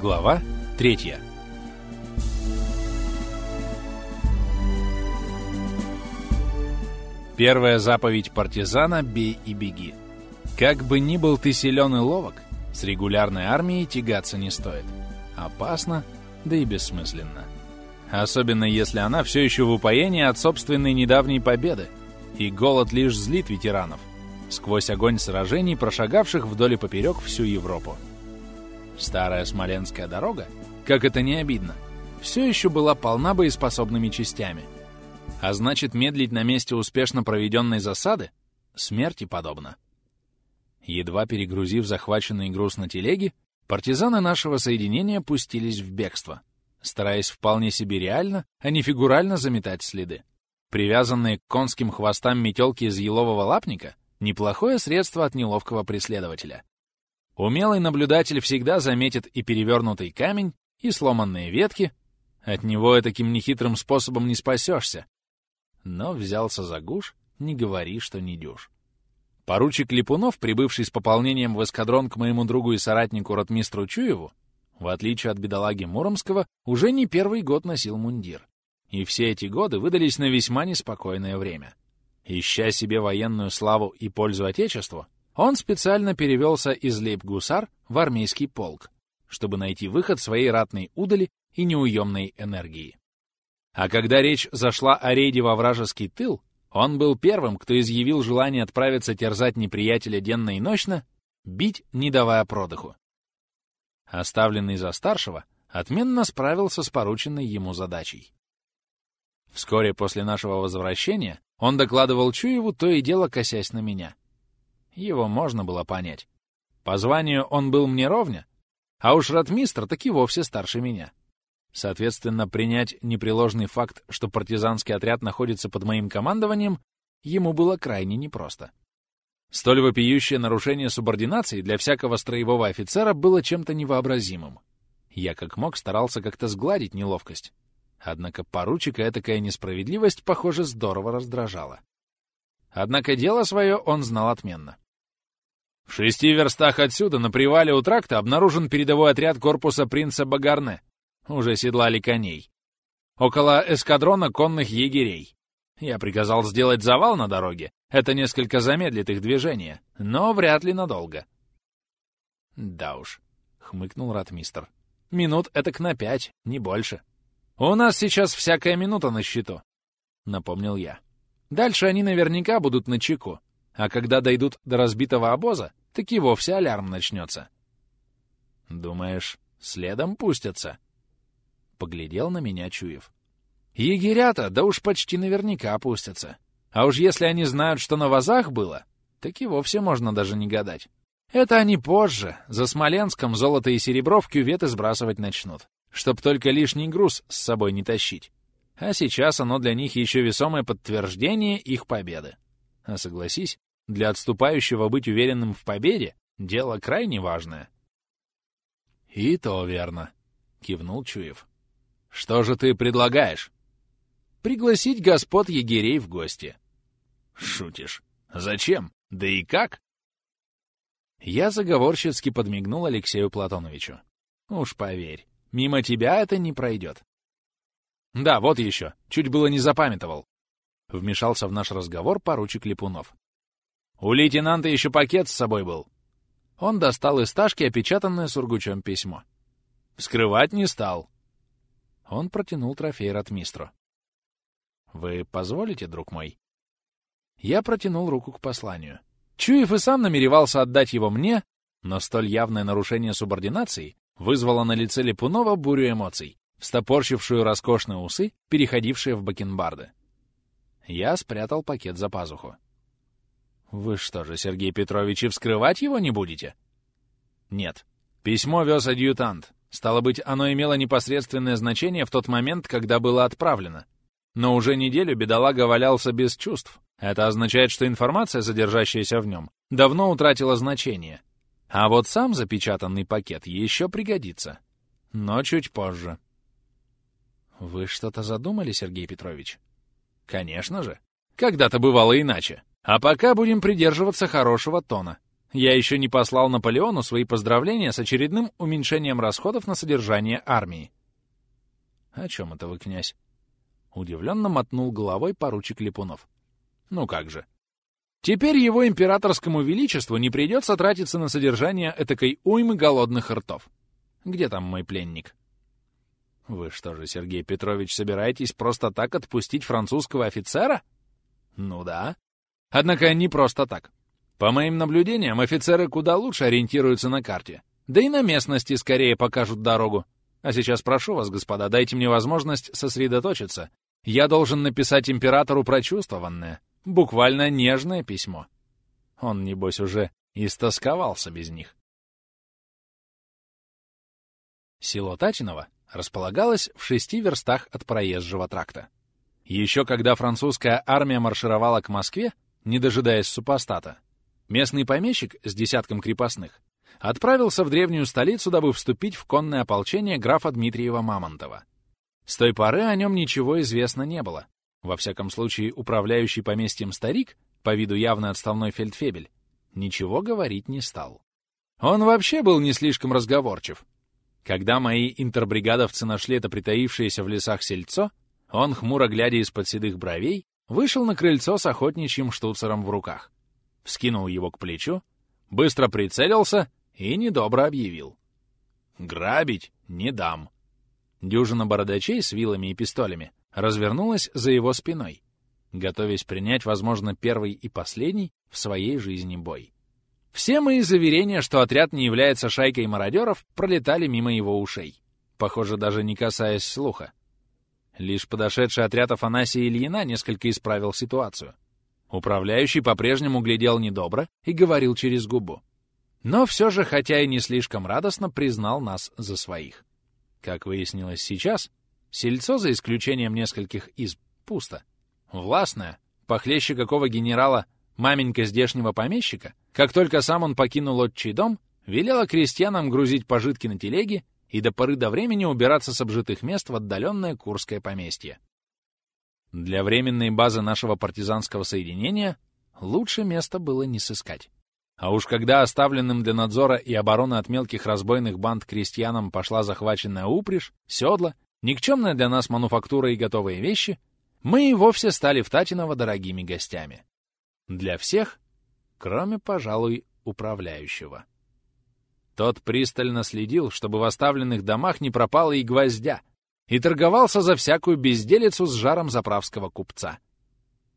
Глава третья. Первая заповедь партизана — бей и беги. Как бы ни был ты силен и ловок, с регулярной армией тягаться не стоит. Опасно, да и бессмысленно. Особенно если она все еще в упоении от собственной недавней победы, и голод лишь злит ветеранов, сквозь огонь сражений, прошагавших вдоль и поперек всю Европу. Старая Смоленская дорога, как это не обидно, все еще была полна боеспособными частями. А значит, медлить на месте успешно проведенной засады смерти подобно. Едва перегрузив захваченный груз на телеге, партизаны нашего соединения пустились в бегство, стараясь вполне себе реально, а не фигурально заметать следы. Привязанные к конским хвостам метелки из елового лапника — неплохое средство от неловкого преследователя. Умелый наблюдатель всегда заметит и перевернутый камень, и сломанные ветки. От него таким нехитрым способом не спасешься. Но взялся за гуш, не говори, что не дюж. Поручик Липунов, прибывший с пополнением в эскадрон к моему другу и соратнику ротмистру Чуеву, в отличие от бедолаги Муромского, уже не первый год носил мундир. И все эти годы выдались на весьма неспокойное время. Ища себе военную славу и пользу Отечеству, он специально перевелся из лейб-гусар в армейский полк, чтобы найти выход своей ратной удали и неуемной энергии. А когда речь зашла о рейде во вражеский тыл, он был первым, кто изъявил желание отправиться терзать неприятеля денно и ночно, бить, не давая продыху. Оставленный за старшего, отменно справился с порученной ему задачей. Вскоре после нашего возвращения он докладывал Чуеву, то и дело косясь на меня — его можно было понять. По званию он был мне ровня, а уж ротмистр так и вовсе старше меня. Соответственно, принять непреложный факт, что партизанский отряд находится под моим командованием, ему было крайне непросто. Столь вопиющее нарушение субординации для всякого строевого офицера было чем-то невообразимым. Я как мог старался как-то сгладить неловкость. Однако поручика этакая несправедливость, похоже, здорово раздражала. Однако дело свое он знал отменно. В шести верстах отсюда, на привале у тракта, обнаружен передовой отряд корпуса принца Багарне. Уже седлали коней. Около эскадрона конных егерей. Я приказал сделать завал на дороге. Это несколько замедлит их движение, но вряд ли надолго. Да уж, — хмыкнул ратмистр. Минут этак на пять, не больше. У нас сейчас всякая минута на счету, — напомнил я. Дальше они наверняка будут на чеку, а когда дойдут до разбитого обоза, так и вовсе алярм начнется. «Думаешь, следом пустятся?» Поглядел на меня Чуев. «Егерята, да уж почти наверняка опустятся. А уж если они знают, что на вазах было, так и вовсе можно даже не гадать. Это они позже, за Смоленском золото и серебро в кюветы сбрасывать начнут, чтоб только лишний груз с собой не тащить. А сейчас оно для них еще весомое подтверждение их победы. А согласись, для отступающего быть уверенным в победе — дело крайне важное. — И то верно, — кивнул Чуев. — Что же ты предлагаешь? — Пригласить господ егерей в гости. — Шутишь. Зачем? Да и как? Я заговорщицки подмигнул Алексею Платоновичу. Уж поверь, мимо тебя это не пройдет. Да, вот еще, чуть было не запамятовал. Вмешался в наш разговор поручик Липунов. У лейтенанта еще пакет с собой был. Он достал из ташки опечатанное сургучом письмо. Вскрывать не стал. Он протянул трофей ратмистру. «Вы позволите, друг мой?» Я протянул руку к посланию. Чуев и сам намеревался отдать его мне, но столь явное нарушение субординации вызвало на лице Липунова бурю эмоций, встопорщившую роскошные усы, переходившие в бакенбарды. Я спрятал пакет за пазуху. «Вы что же, Сергей Петрович, и вскрывать его не будете?» «Нет. Письмо вез адъютант. Стало быть, оно имело непосредственное значение в тот момент, когда было отправлено. Но уже неделю бедолага валялся без чувств. Это означает, что информация, содержащаяся в нем, давно утратила значение. А вот сам запечатанный пакет еще пригодится. Но чуть позже». «Вы что-то задумали, Сергей Петрович?» «Конечно же. Когда-то бывало иначе. А пока будем придерживаться хорошего тона. Я еще не послал Наполеону свои поздравления с очередным уменьшением расходов на содержание армии. О чем это вы, князь? Удивленно мотнул головой поручик Липунов. Ну как же. Теперь его императорскому величеству не придется тратиться на содержание этакой уймы голодных ртов. Где там мой пленник? Вы что же, Сергей Петрович, собираетесь просто так отпустить французского офицера? Ну да. Однако не просто так. По моим наблюдениям, офицеры куда лучше ориентируются на карте. Да и на местности скорее покажут дорогу. А сейчас прошу вас, господа, дайте мне возможность сосредоточиться. Я должен написать императору прочувствованное, буквально нежное письмо. Он, небось, уже истосковался без них. Село Татиново располагалось в шести верстах от проезжего тракта. Еще когда французская армия маршировала к Москве, не дожидаясь супостата, местный помещик с десятком крепостных отправился в древнюю столицу, дабы вступить в конное ополчение графа Дмитриева Мамонтова. С той поры о нем ничего известно не было. Во всяком случае, управляющий поместьем старик, по виду явно отставной фельдфебель, ничего говорить не стал. Он вообще был не слишком разговорчив. Когда мои интербригадовцы нашли это притаившееся в лесах сельцо, он, хмуро глядя из-под седых бровей, вышел на крыльцо с охотничьим штуцером в руках, вскинул его к плечу, быстро прицелился и недобро объявил. «Грабить не дам». Дюжина бородачей с вилами и пистолями развернулась за его спиной, готовясь принять, возможно, первый и последний в своей жизни бой. Все мои заверения, что отряд не является шайкой мародеров, пролетали мимо его ушей, похоже, даже не касаясь слуха. Лишь подошедший отряд Афанасия Ильина несколько исправил ситуацию. Управляющий по-прежнему глядел недобро и говорил через губу. Но все же, хотя и не слишком радостно, признал нас за своих. Как выяснилось сейчас, сельцо, за исключением нескольких изб, пусто. Властное, похлеще какого генерала маменька здешнего помещика, как только сам он покинул отчий дом, велела крестьянам грузить пожитки на телеги и до поры до времени убираться с обжитых мест в отдаленное Курское поместье. Для временной базы нашего партизанского соединения лучше места было не сыскать. А уж когда оставленным для надзора и обороны от мелких разбойных банд крестьянам пошла захваченная упряжь, седла, никчемная для нас мануфактура и готовые вещи, мы и вовсе стали в Татиново дорогими гостями. Для всех, кроме, пожалуй, управляющего. Тот пристально следил, чтобы в оставленных домах не пропало и гвоздя, и торговался за всякую безделицу с жаром заправского купца.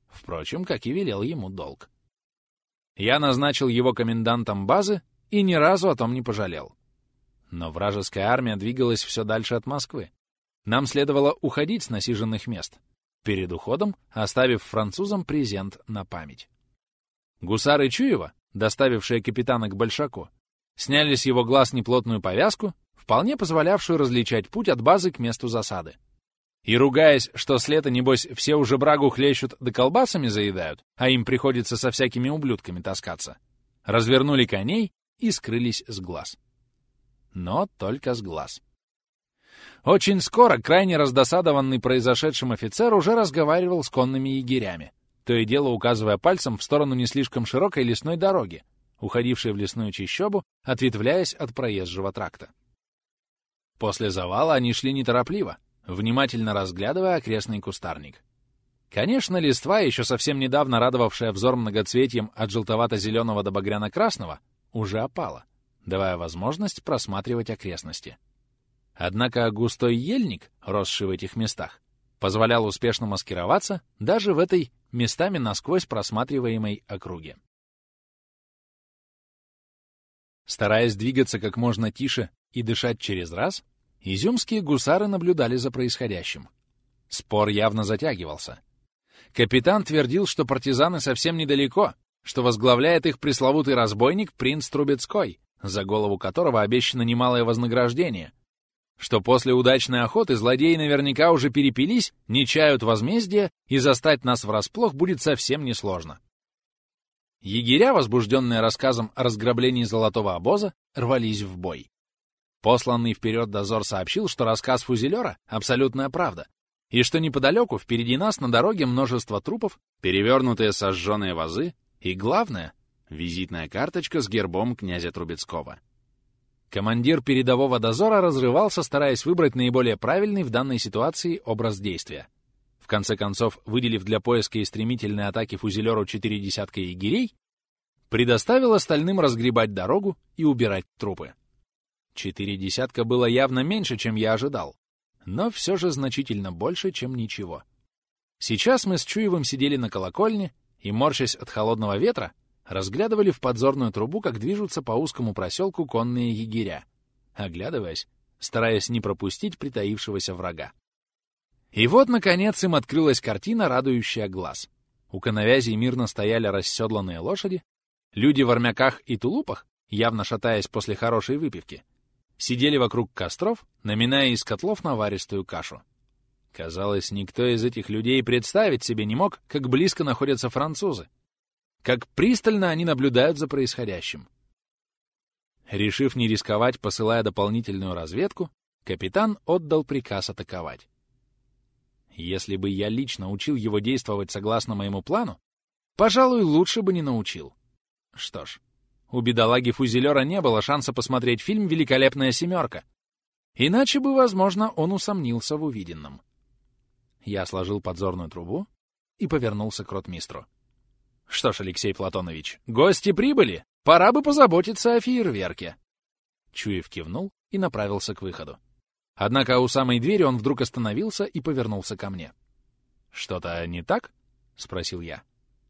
Впрочем, как и велел ему долг. Я назначил его комендантом базы и ни разу о том не пожалел. Но вражеская армия двигалась все дальше от Москвы. Нам следовало уходить с насиженных мест, перед уходом оставив французам презент на память. Гусары Чуева, доставившие капитана к Большаку, сняли с его глаз неплотную повязку, вполне позволявшую различать путь от базы к месту засады. И ругаясь, что с лета, небось, все уже брагу хлещут да колбасами заедают, а им приходится со всякими ублюдками таскаться, развернули коней и скрылись с глаз. Но только с глаз. Очень скоро крайне раздосадованный произошедшим офицер уже разговаривал с конными егерями, то и дело указывая пальцем в сторону не слишком широкой лесной дороги, уходившей в лесную чащобу, ответвляясь от проезжего тракта. После завала они шли неторопливо, внимательно разглядывая окрестный кустарник. Конечно, листва, еще совсем недавно радовавшая взор многоцветием от желтовато-зеленого до багряно-красного, уже опала, давая возможность просматривать окрестности. Однако густой ельник, росший в этих местах, позволял успешно маскироваться даже в этой местами насквозь просматриваемой округе. Стараясь двигаться как можно тише и дышать через раз, Изюмские гусары наблюдали за происходящим. Спор явно затягивался. Капитан твердил, что партизаны совсем недалеко, что возглавляет их пресловутый разбойник принц Трубецкой, за голову которого обещано немалое вознаграждение, что после удачной охоты злодеи наверняка уже перепились, не чают возмездия, и застать нас врасплох будет совсем несложно. Егеря, возбужденные рассказом о разграблении золотого обоза, рвались в бой. Посланный вперед дозор сообщил, что рассказ фузелера — абсолютная правда, и что неподалеку, впереди нас, на дороге множество трупов, перевернутые сожженные вазы и, главное, Визитная карточка с гербом князя Трубецкого. Командир передового дозора разрывался, стараясь выбрать наиболее правильный в данной ситуации образ действия. Конце концов, выделив для поиска и стремительной атаки фузелеру четыре десятка егерей, предоставил остальным разгребать дорогу и убирать трупы. Четыре десятка было явно меньше, чем я ожидал, но все же значительно больше, чем ничего. Сейчас мы с Чуевым сидели на колокольне и, морщась от холодного ветра, разглядывали в подзорную трубу, как движутся по узкому проселку конные егеря, оглядываясь, стараясь не пропустить притаившегося врага. И вот, наконец, им открылась картина, радующая глаз. У коновязей мирно стояли расседланные лошади, люди в армяках и тулупах, явно шатаясь после хорошей выпивки, сидели вокруг костров, наминая из котлов наваристую кашу. Казалось, никто из этих людей представить себе не мог, как близко находятся французы, как пристально они наблюдают за происходящим. Решив не рисковать, посылая дополнительную разведку, капитан отдал приказ атаковать. Если бы я лично учил его действовать согласно моему плану, пожалуй, лучше бы не научил. Что ж, у бедолаги-фузелера не было шанса посмотреть фильм «Великолепная семерка». Иначе бы, возможно, он усомнился в увиденном. Я сложил подзорную трубу и повернулся к ротмистру. Что ж, Алексей Платонович, гости прибыли. Пора бы позаботиться о фейерверке. Чуев кивнул и направился к выходу. Однако у самой двери он вдруг остановился и повернулся ко мне. «Что-то не так?» — спросил я.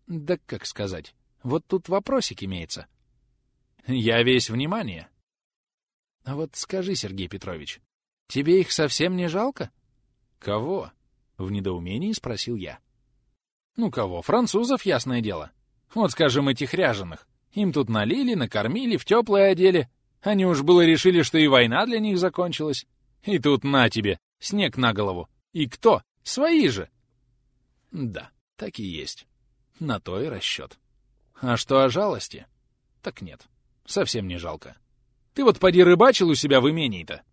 «Да как сказать. Вот тут вопросик имеется». «Я весь внимание». «А вот скажи, Сергей Петрович, тебе их совсем не жалко?» «Кого?» — в недоумении спросил я. Ну кого? Французов, ясное дело. Вот, скажем, этих ряженых. Им тут налили, накормили, в теплое одели. Они уж было решили, что и война для них закончилась. И тут на тебе, снег на голову. И кто? Свои же. Да, так и есть. На то и расчет. А что о жалости? Так нет, совсем не жалко. Ты вот поди рыбачил у себя в имении-то.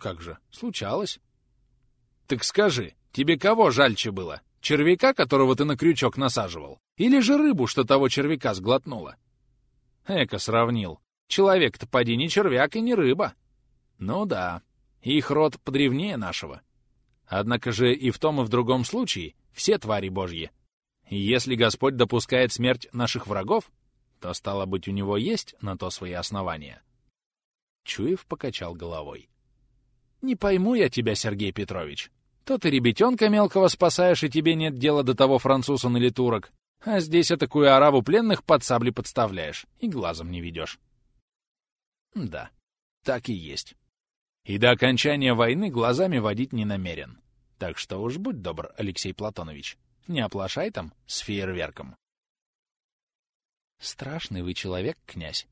Как же, случалось. Так скажи, тебе кого жальче было? Червяка, которого ты на крючок насаживал? Или же рыбу, что того червяка сглотнула? Эко сравнил. Человек-то поди не червяк и не рыба. Ну да, их род подревнее нашего. Однако же и в том, и в другом случае все твари божьи. И если Господь допускает смерть наших врагов, то, стало быть, у него есть на то свои основания. Чуев покачал головой. «Не пойму я тебя, Сергей Петрович. То ты ребятенка мелкого спасаешь, и тебе нет дела до того француза или турок, а здесь такую ораву пленных под сабли подставляешь и глазом не ведешь. Да, так и есть. И до окончания войны глазами водить не намерен. Так что уж будь добр, Алексей Платонович, не оплошай там с фейерверком. Страшный вы человек, князь.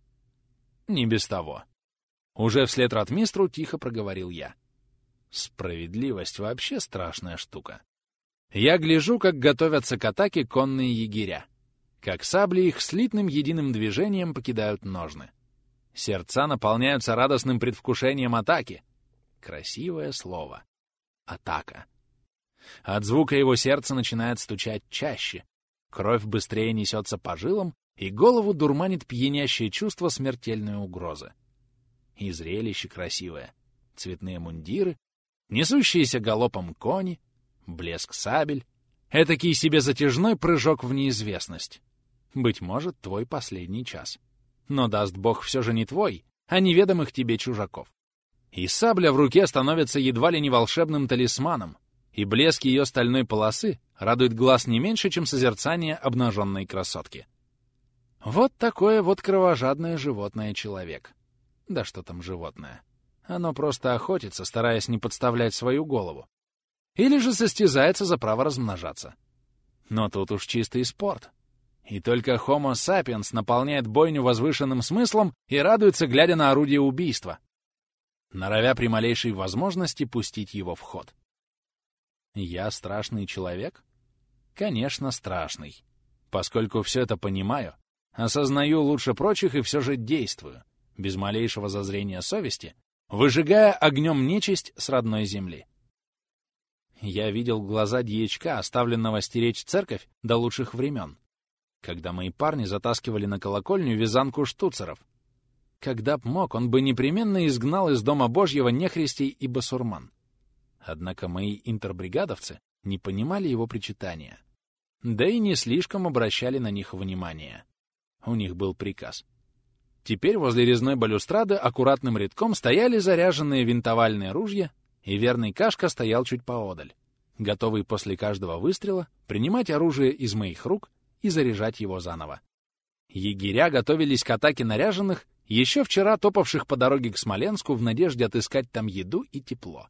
Не без того. Уже вслед ратмистру тихо проговорил я. Справедливость вообще страшная штука. Я гляжу, как готовятся к атаке конные егеря, как сабли их слитным единым движением покидают ножны. Сердца наполняются радостным предвкушением атаки. Красивое слово. Атака. От звука его сердце начинает стучать чаще. Кровь быстрее несется по жилам, и голову дурманит пьянящее чувство смертельной угрозы. И зрелище красивое. Цветные мундиры, несущиеся галопом кони, блеск сабель, этакий себе затяжной прыжок в неизвестность. Быть может, твой последний час. Но даст Бог все же не твой, а неведомых тебе чужаков. И сабля в руке становится едва ли не волшебным талисманом, и блеск ее стальной полосы радует глаз не меньше, чем созерцание обнаженной красотки. Вот такое вот кровожадное животное человек. Да что там животное? Оно просто охотится, стараясь не подставлять свою голову. Или же состязается за право размножаться. Но тут уж чистый спорт. И только Homo sapiens наполняет бойню возвышенным смыслом и радуется, глядя на орудие убийства, норовя при малейшей возможности пустить его в ход. Я страшный человек? Конечно, страшный. Поскольку все это понимаю, осознаю лучше прочих и все же действую, без малейшего зазрения совести, выжигая огнем нечисть с родной земли. Я видел глаза дьячка, оставленного стеречь церковь до лучших времен. Когда мои парни затаскивали на колокольню вязанку штуцеров. Когда б мог, он бы непременно изгнал из Дома Божьего нехристей и басурман. Однако мои интербригадовцы не понимали его причитания. Да и не слишком обращали на них внимание. У них был приказ. Теперь возле резной балюстрады аккуратным рядком стояли заряженные винтовальные ружья, и верный Кашка стоял чуть поодаль, готовый после каждого выстрела принимать оружие из моих рук и заряжать его заново. Егеря готовились к атаке наряженных, еще вчера топавших по дороге к Смоленску в надежде отыскать там еду и тепло.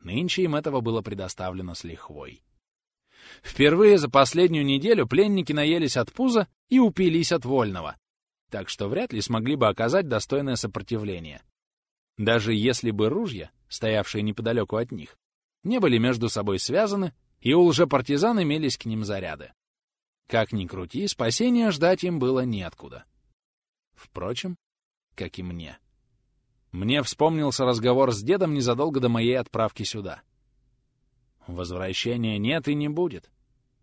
Нынче им этого было предоставлено с лихвой. Впервые за последнюю неделю пленники наелись от пуза и упились от вольного, так что вряд ли смогли бы оказать достойное сопротивление. Даже если бы ружья, стоявшие неподалеку от них, не были между собой связаны, и у лжепартизан имелись к ним заряды. Как ни крути, спасения ждать им было неоткуда. Впрочем, как и мне. Мне вспомнился разговор с дедом незадолго до моей отправки сюда. Возвращения нет и не будет.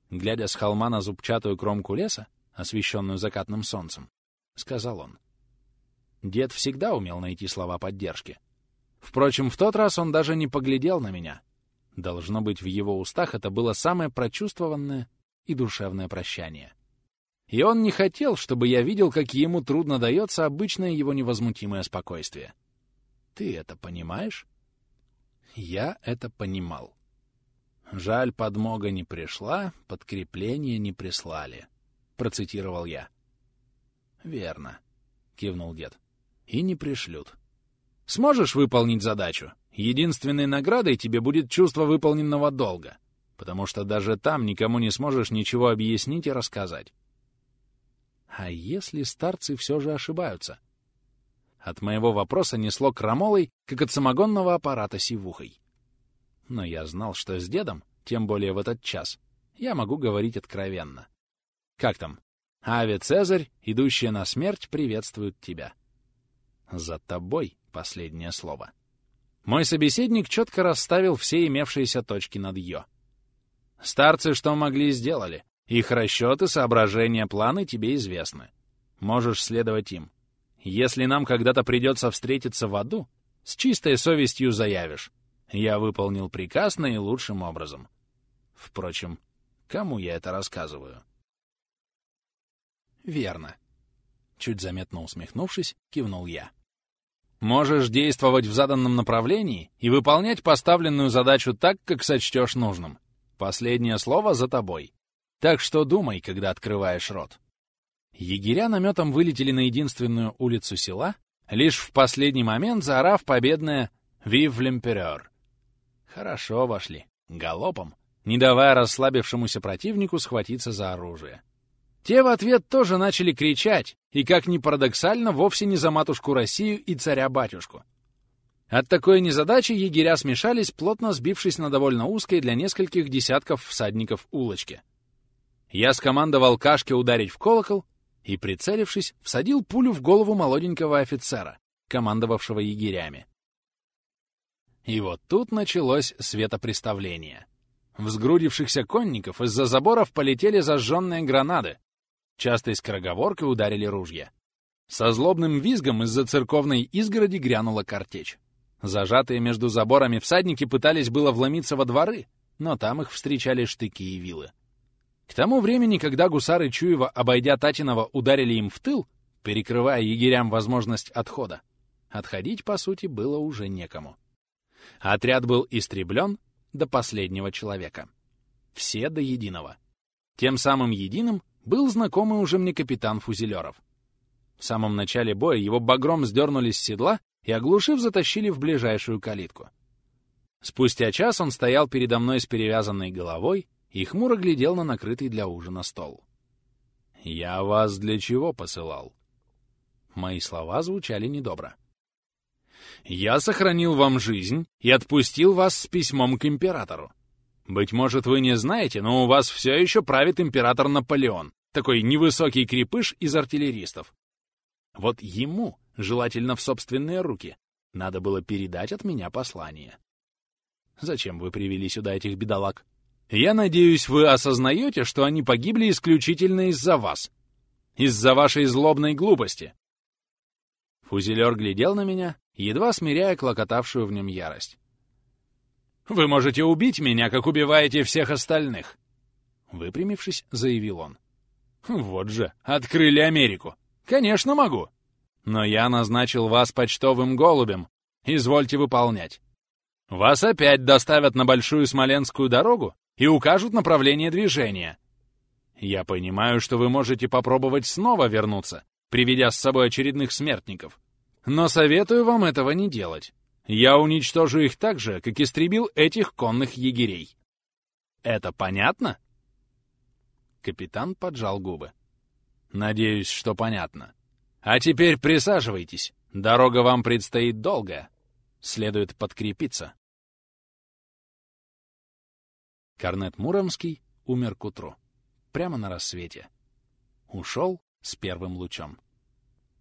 Глядя с холма на зубчатую кромку леса, освещенную закатным солнцем, сказал он. Дед всегда умел найти слова поддержки. Впрочем, в тот раз он даже не поглядел на меня. Должно быть, в его устах это было самое прочувствованное и душевное прощание. И он не хотел, чтобы я видел, как ему трудно дается обычное его невозмутимое спокойствие. Ты это понимаешь? Я это понимал. Жаль, подмога не пришла, подкрепление не прислали, процитировал я. Верно, кивнул дед. И не пришлют. Сможешь выполнить задачу? Единственной наградой тебе будет чувство выполненного долга потому что даже там никому не сможешь ничего объяснить и рассказать. А если старцы все же ошибаются? От моего вопроса несло крамолой, как от самогонного аппарата сивухой. Но я знал, что с дедом, тем более в этот час, я могу говорить откровенно. Как там? Ави Цезарь, идущая на смерть, приветствует тебя. За тобой последнее слово. Мой собеседник четко расставил все имевшиеся точки над «ё». Старцы что могли, сделали. Их расчеты, соображения, планы тебе известны. Можешь следовать им. Если нам когда-то придется встретиться в аду, с чистой совестью заявишь. Я выполнил приказ наилучшим образом. Впрочем, кому я это рассказываю? Верно. Чуть заметно усмехнувшись, кивнул я. Можешь действовать в заданном направлении и выполнять поставленную задачу так, как сочтешь нужным. Последнее слово за тобой. Так что думай, когда открываешь рот. Егеря наметом вылетели на единственную улицу села, лишь в последний момент заорав победное «Вив л'Емперер». Хорошо вошли, галопом, не давая расслабившемуся противнику схватиться за оружие. Те в ответ тоже начали кричать, и, как ни парадоксально, вовсе не за матушку Россию и царя-батюшку. От такой незадачи егеря смешались, плотно сбившись на довольно узкой для нескольких десятков всадников улочке. Я скомандовал Кашке ударить в колокол и, прицелившись, всадил пулю в голову молоденького офицера, командовавшего егерями. И вот тут началось светопреставление. В сгрудившихся конников из-за заборов полетели зажженные гранаты. Частой скороговоркой ударили ружья. Со злобным визгом из-за церковной изгороди грянула картечь. Зажатые между заборами всадники пытались было вломиться во дворы, но там их встречали штыки и вилы. К тому времени, когда гусары Чуева, обойдя Татинова, ударили им в тыл, перекрывая егерям возможность отхода, отходить, по сути, было уже некому. Отряд был истреблен до последнего человека. Все до единого. Тем самым единым был знакомый уже мне капитан Фузелеров. В самом начале боя его багром сдернули с седла и, оглушив, затащили в ближайшую калитку. Спустя час он стоял передо мной с перевязанной головой и хмуро глядел на накрытый для ужина стол. «Я вас для чего посылал?» Мои слова звучали недобро. «Я сохранил вам жизнь и отпустил вас с письмом к императору. Быть может, вы не знаете, но у вас все еще правит император Наполеон, такой невысокий крепыш из артиллеристов. Вот ему желательно в собственные руки. Надо было передать от меня послание. Зачем вы привели сюда этих бедолаг? Я надеюсь, вы осознаете, что они погибли исключительно из-за вас, Из-за вашей злобной глупости!» Фузелер глядел на меня, едва смиряя клокотавшую в нем ярость. «Вы можете убить меня, как убиваете всех остальных!» Выпрямившись, заявил он. «Вот же, открыли Америку! Конечно, могу! Но я назначил вас почтовым голубем. Извольте выполнять. Вас опять доставят на Большую Смоленскую дорогу и укажут направление движения. Я понимаю, что вы можете попробовать снова вернуться, приведя с собой очередных смертников. Но советую вам этого не делать. Я уничтожу их так же, как истребил этих конных егерей. Это понятно? Капитан поджал губы. Надеюсь, что понятно. А теперь присаживайтесь. Дорога вам предстоит долгая. Следует подкрепиться. Корнет Муромский умер к утру. Прямо на рассвете. Ушел с первым лучом.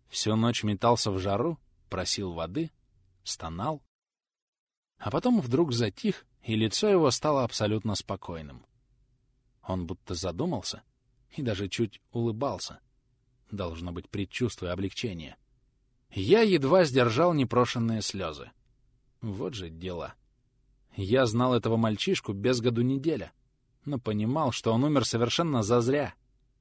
Всю ночь метался в жару, просил воды, стонал. А потом вдруг затих, и лицо его стало абсолютно спокойным. Он будто задумался и даже чуть улыбался. Должно быть, предчувствуя облегчение. Я едва сдержал непрошенные слезы. Вот же дела. Я знал этого мальчишку без году неделя, но понимал, что он умер совершенно зазря,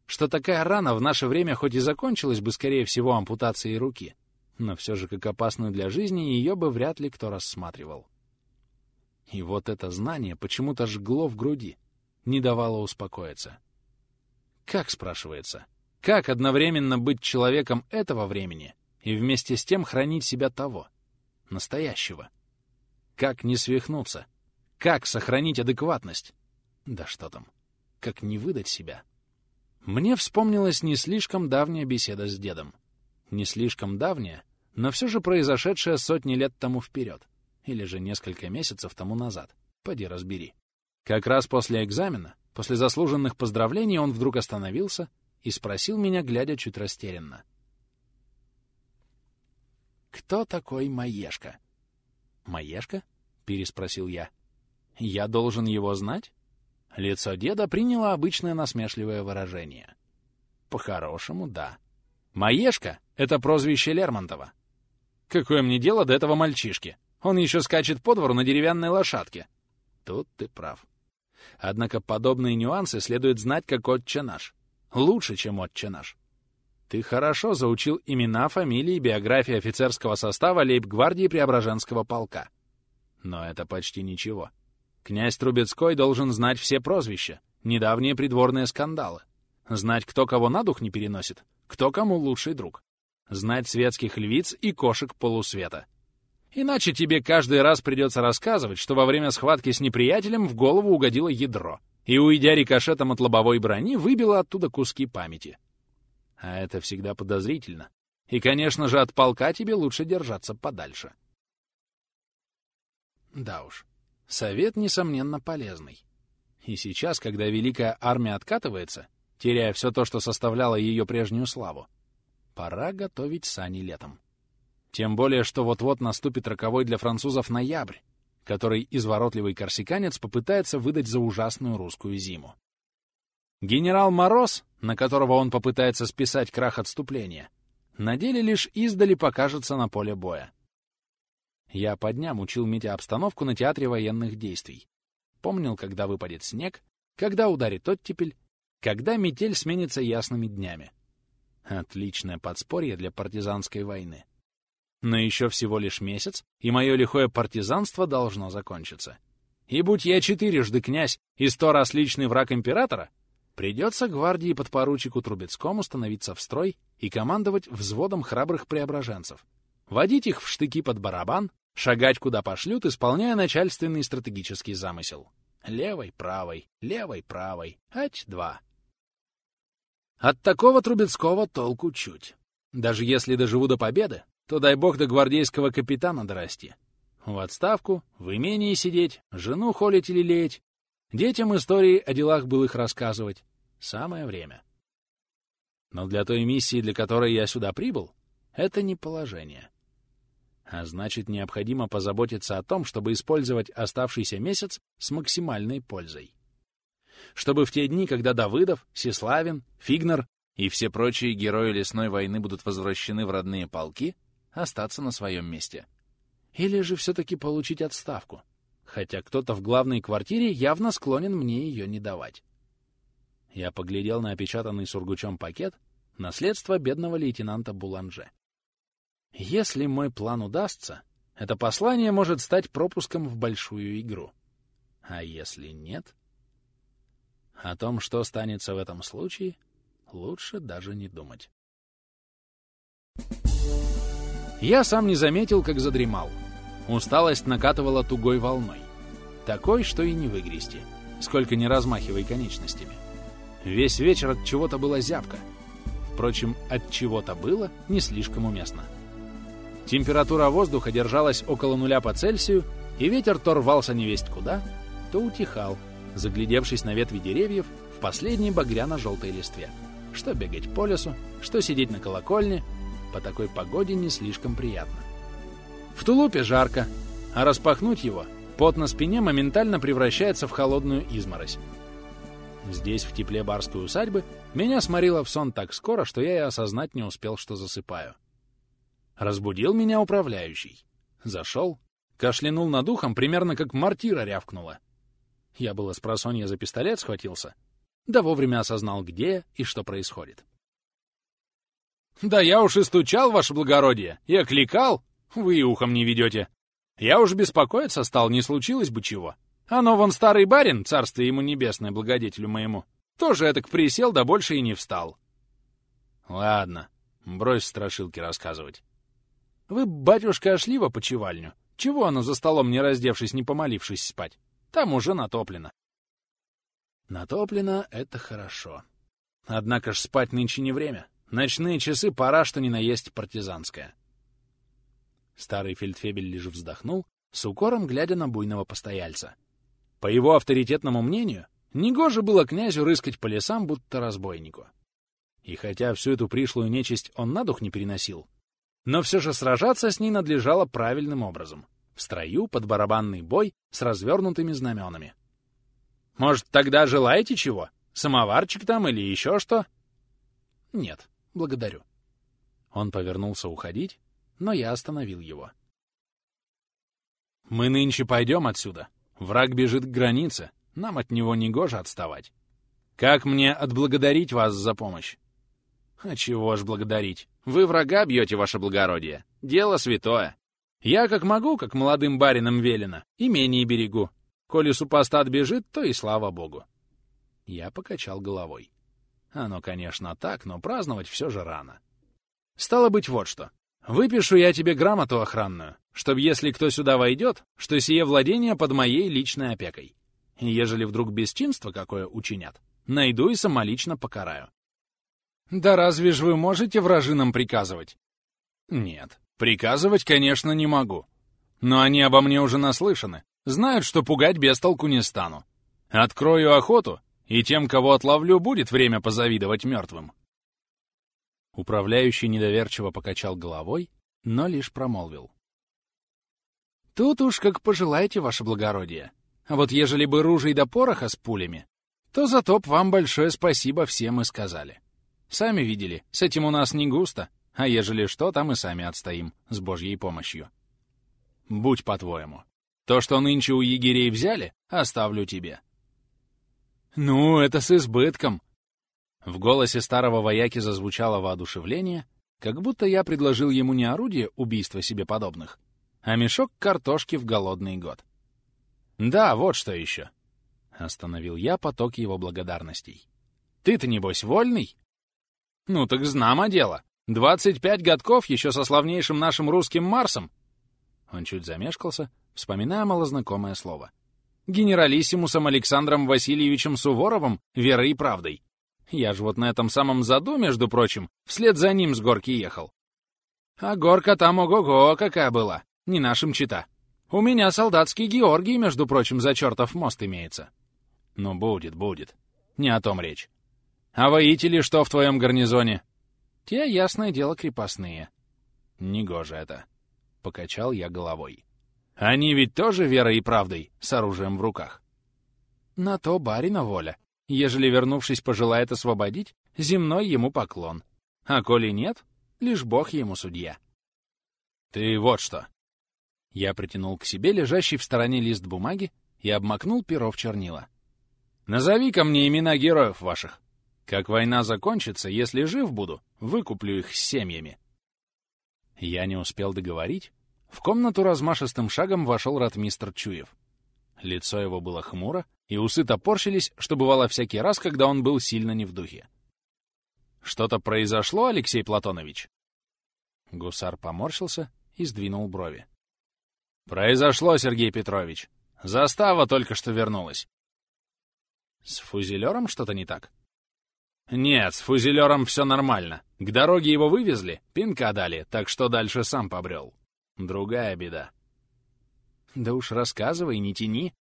что такая рана в наше время хоть и закончилась бы, скорее всего, ампутацией руки, но все же как опасную для жизни ее бы вряд ли кто рассматривал. И вот это знание почему-то жгло в груди, не давало успокоиться. Как, спрашивается, как одновременно быть человеком этого времени и вместе с тем хранить себя того, настоящего? Как не свихнуться? Как сохранить адекватность? Да что там, как не выдать себя? Мне вспомнилась не слишком давняя беседа с дедом. Не слишком давняя, но все же произошедшая сотни лет тому вперед. Или же несколько месяцев тому назад. Поди разбери. Как раз после экзамена, после заслуженных поздравлений, он вдруг остановился и спросил меня, глядя чуть растерянно. «Кто такой Маешка?» «Маешка?» — переспросил я. «Я должен его знать?» Лицо деда приняло обычное насмешливое выражение. По-хорошему, да. Маешка — это прозвище Лермонтова. Какое мне дело до этого мальчишки? Он еще скачет по двору на деревянной лошадке. Тут ты прав. Однако подобные нюансы следует знать как отче наш. Лучше, чем отче наш. Ты хорошо заучил имена, фамилии биографии офицерского состава лейб-гвардии Преображенского полка. Но это почти ничего. Князь Трубецкой должен знать все прозвища, недавние придворные скандалы. Знать, кто кого на дух не переносит, кто кому лучший друг. Знать светских львиц и кошек полусвета. Иначе тебе каждый раз придется рассказывать, что во время схватки с неприятелем в голову угодило ядро, и, уйдя рикошетом от лобовой брони, выбило оттуда куски памяти. А это всегда подозрительно. И, конечно же, от полка тебе лучше держаться подальше. Да уж, Совет, несомненно, полезный. И сейчас, когда Великая Армия откатывается, теряя все то, что составляло ее прежнюю славу, пора готовить сани летом. Тем более, что вот-вот наступит роковой для французов ноябрь, который изворотливый корсиканец попытается выдать за ужасную русскую зиму. Генерал Мороз, на которого он попытается списать крах отступления, на деле лишь издали покажется на поле боя. Я по дням учил Митя обстановку на театре военных действий. Помнил, когда выпадет снег, когда ударит оттепель, когда метель сменится ясными днями. Отличное подспорье для партизанской войны. Но еще всего лишь месяц, и мое лихое партизанство должно закончиться. И будь я четырежды князь и сто раз личный враг императора, придется гвардии подпоручику Трубецкому становиться в строй и командовать взводом храбрых преображенцев — водить их в штыки под барабан, шагать куда пошлют, исполняя начальственный стратегический замысел. Левой, правой, левой, правой, ать-два. От такого Трубецкого толку чуть. Даже если доживу до победы, то дай бог до гвардейского капитана дорасти. В отставку, в имении сидеть, жену холить или леять, детям истории о делах былых рассказывать. Самое время. Но для той миссии, для которой я сюда прибыл, это не положение. А значит, необходимо позаботиться о том, чтобы использовать оставшийся месяц с максимальной пользой. Чтобы в те дни, когда Давыдов, Сеславин, Фигнер и все прочие герои лесной войны будут возвращены в родные полки, остаться на своем месте. Или же все-таки получить отставку, хотя кто-то в главной квартире явно склонен мне ее не давать. Я поглядел на опечатанный сургучом пакет наследство бедного лейтенанта Буланже. Если мой план удастся, это послание может стать пропуском в большую игру. А если нет? О том, что станется в этом случае, лучше даже не думать. Я сам не заметил, как задремал. Усталость накатывала тугой волной. Такой, что и не выгрести, сколько не размахивай конечностями. Весь вечер от чего-то было зябко. Впрочем, от чего-то было не слишком уместно. Температура воздуха держалась около нуля по Цельсию, и ветер то рвался невесть куда, то утихал, заглядевшись на ветви деревьев в последней багряно-желтой листве. Что бегать по лесу, что сидеть на колокольне, по такой погоде не слишком приятно. В тулупе жарко, а распахнуть его, пот на спине моментально превращается в холодную изморозь. Здесь, в тепле барской усадьбы, меня сморило в сон так скоро, что я и осознать не успел, что засыпаю. Разбудил меня управляющий. Зашел, кашлянул над ухом, примерно как мортира рявкнула. Я было с просонья за пистолет схватился, да вовремя осознал, где и что происходит. «Да я уж и стучал, ваше благородие, и окликал, вы и ухом не ведете. Я уж беспокоиться стал, не случилось бы чего. А но вон старый барин, царствие ему небесное, благодетелю моему, тоже этак присел, да больше и не встал». «Ладно, брось страшилки рассказывать. Вы, батюшка, ошли в опочивальню. Чего оно за столом, не раздевшись, не помолившись спать? Там уже натоплено. Натоплено — это хорошо. Однако ж спать нынче не время. Ночные часы пора, что ни наесть партизанская. Старый фельдфебель лишь вздохнул, с укором глядя на буйного постояльца. По его авторитетному мнению, негоже было князю рыскать по лесам, будто разбойнику. И хотя всю эту пришлую нечисть он на дух не переносил, но все же сражаться с ней надлежало правильным образом — в строю под барабанный бой с развернутыми знаменами. «Может, тогда желаете чего? Самоварчик там или еще что?» «Нет, благодарю». Он повернулся уходить, но я остановил его. «Мы нынче пойдем отсюда. Враг бежит к границе, нам от него не гоже отставать. Как мне отблагодарить вас за помощь?» «А чего ж благодарить? Вы врага бьете, ваше благородие. Дело святое. Я как могу, как молодым барином велено, имение берегу. Коли супостат бежит, то и слава богу. Я покачал головой. Оно, конечно, так, но праздновать все же рано. Стало быть, вот что. Выпишу я тебе грамоту охранную, чтоб если кто сюда войдет, что сие владение под моей личной опекой. Ежели вдруг бесчинство какое учинят, найду и самолично покараю. Да разве ж вы можете вражинам приказывать? Нет, Приказывать, конечно, не могу. Но они обо мне уже наслышаны, знают, что пугать без толку не стану. Открою охоту, и тем, кого отловлю, будет время позавидовать мертвым. Управляющий недоверчиво покачал головой, но лишь промолвил. Тут уж как пожелаете, ваше благородие. А вот ежели бы ружей до пороха с пулями, то зато б вам большое спасибо все мы сказали. Сами видели, с этим у нас не густо, а ежели что, там и сами отстоим, с Божьей помощью. Будь по-твоему. То, что нынче у егерей взяли, оставлю тебе. Ну, это с избытком. В голосе старого вояки зазвучало воодушевление, как будто я предложил ему не орудие убийства себе подобных, а мешок картошки в голодный год. Да, вот что еще. Остановил я поток его благодарностей. Ты-то, небось, вольный? Ну так знамо дело. Двадцать пять годков еще со славнейшим нашим русским Марсом!» Он чуть замешкался, вспоминая малознакомое слово. «Генералиссимусом Александром Васильевичем Суворовым верой и правдой. Я ж вот на этом самом заду, между прочим, вслед за ним с горки ехал. А горка там ого-го какая была, не нашим чита. У меня солдатский Георгий, между прочим, за чертов мост имеется. Ну, будет, будет. Не о том речь. А воители что в твоем гарнизоне? Те, ясное дело, крепостные. Негоже это. Покачал я головой. Они ведь тоже верой и правдой, с оружием в руках. На то барина воля. Ежели, вернувшись, пожелает освободить, земной ему поклон. А коли нет, лишь Бог ему судья. Ты вот что. Я притянул к себе лежащий в стороне лист бумаги и обмакнул перо в чернила. Назови-ка мне имена героев ваших. Как война закончится, если жив буду, выкуплю их с семьями. Я не успел договорить. В комнату размашистым шагом вошел ратмистр Чуев. Лицо его было хмуро, и усы топорщились, что бывало всякий раз, когда он был сильно не в духе. «Что-то произошло, Алексей Платонович?» Гусар поморщился и сдвинул брови. «Произошло, Сергей Петрович. Застава только что вернулась». «С фузелером что-то не так?» «Нет, с фузелером все нормально. К дороге его вывезли, пинка дали, так что дальше сам побрел. Другая беда». «Да уж рассказывай, не тяни».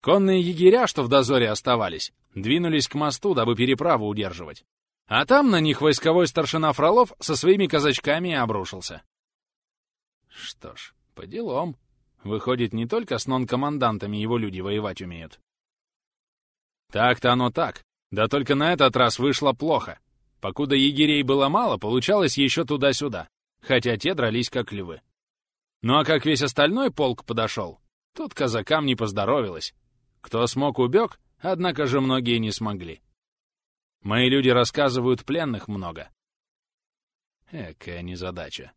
Конные егеря, что в дозоре оставались, двинулись к мосту, дабы переправу удерживать. А там на них войсковой старшина Фролов со своими казачками обрушился. Что ж, по делам. Выходит, не только с нон-командантами его люди воевать умеют. Так-то оно так. Да только на этот раз вышло плохо. Покуда егерей было мало, получалось еще туда-сюда, хотя те дрались как львы. Ну а как весь остальной полк подошел, тут казакам не поздоровилось. Кто смог, убег, однако же многие не смогли. Мои люди рассказывают, пленных много. Экая незадача.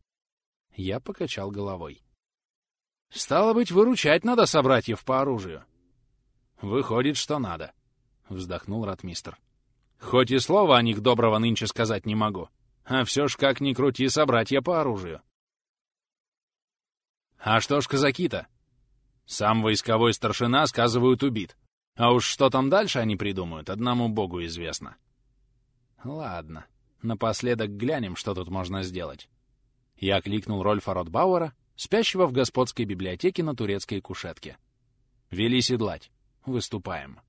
Я покачал головой. Стало быть, выручать надо собратьев по оружию. Выходит, что надо вздохнул ратмистр. Хоть и слова о них доброго нынче сказать не могу, а все ж как ни крути собратья по оружию. А что ж казаки-то? Сам войсковой старшина, сказывают, убит. А уж что там дальше они придумают, одному богу известно. Ладно, напоследок глянем, что тут можно сделать. Я кликнул Рольфа Ротбауэра, спящего в господской библиотеке на турецкой кушетке. Вели седлать. Выступаем.